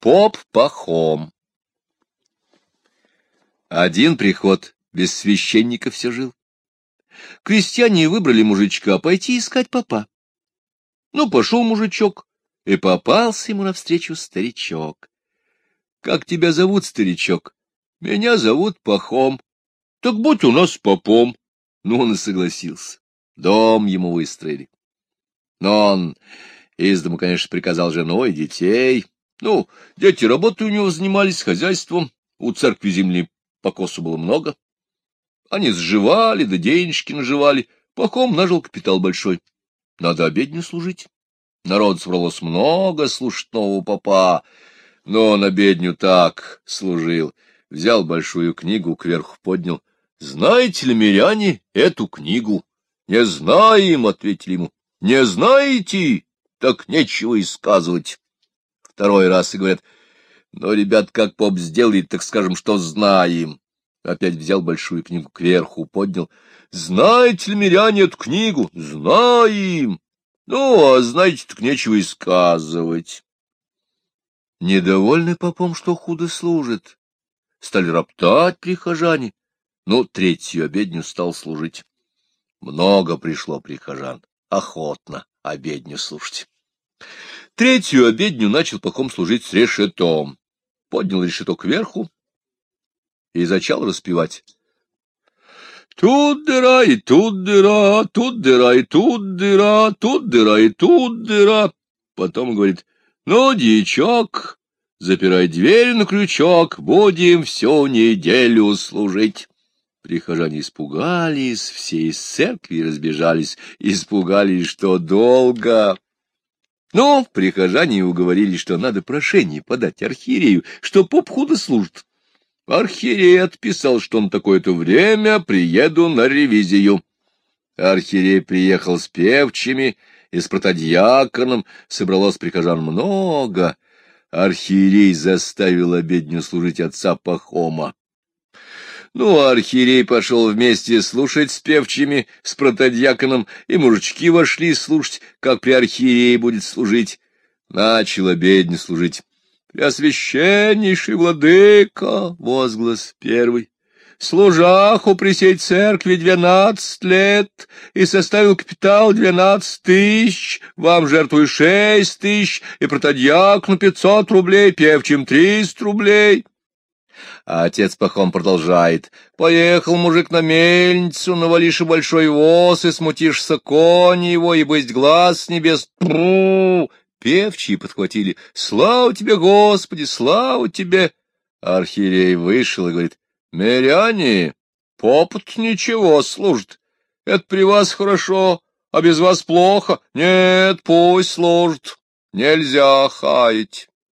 Поп Пахом. Один приход без священника все жил. Крестьяне выбрали мужичка пойти искать попа. Ну, пошел мужичок, и попался ему навстречу старичок. — Как тебя зовут, старичок? — Меня зовут Пахом. — Так будь у нас попом. Ну, он и согласился. Дом ему выстроили. Но он из дому, конечно, приказал женой, детей, ну, дети работой у него занимались хозяйством, у церкви земли по косу было много. Они сживали, да денежки наживали, пахом нажил капитал большой. Надо обедню служить. Народ собралось много слушать нового попа, но он обедню так служил. Взял большую книгу, кверху поднял. — Знаете ли, миряне, эту книгу? — Не знаем, — ответили ему. — Не знаете? Так нечего и сказывать второй раз и говорят, ну, ребят, как поп сделает, так скажем, что знаем. Опять взял большую книгу кверху, поднял. Знаете ли, миряне, эту книгу? Знаем. Ну, а знаете, так нечего и сказывать. Недовольны попом, что худо служит. Стали роптать прихожане. Ну, третью обедню стал служить. Много пришло прихожан. Охотно обедню слушать. Третью обедню начал Пахом служить с решетом. Поднял решето кверху и зачал распевать. Тут дыра и тут дыра, тут дыра и тут дыра, тут дыра и тут дыра. Потом говорит, ну, дьячок, запирай дверь на крючок, будем всю неделю служить. Прихожане испугались, все из церкви разбежались, испугались, что долго. Но прихожане уговорили, что надо прошение подать архиерею, что поп худо служит. Архиерей отписал, что он такое-то время приеду на ревизию. Архиерей приехал с певчими и с протодьяконом, собралось прихожан много. Архиерей заставил обедню служить отца Пахома. Ну, архиерей пошел вместе слушать с певчими, с протодьяконом, и мужички вошли слушать, как при архиерее будет служить. Начал обедню служить. «Преосвященнейший владыка!» — возглас первый. «Служаху при сей церкви двенадцать лет, и составил капитал двенадцать тысяч, вам жертвую шесть тысяч, и протодьякну пятьсот рублей, певчим триста рублей». А отец Пахом продолжает. Поехал мужик на мельницу, навалишь большой воз, и смутишься кони его, и быть глаз с небес. Пру! Певчие подхватили. Слава тебе, Господи, слава тебе! Архиерей вышел и говорит. Миряне, попут ничего служит. Это при вас хорошо, а без вас плохо. Нет, пусть служит. Нельзя хаять.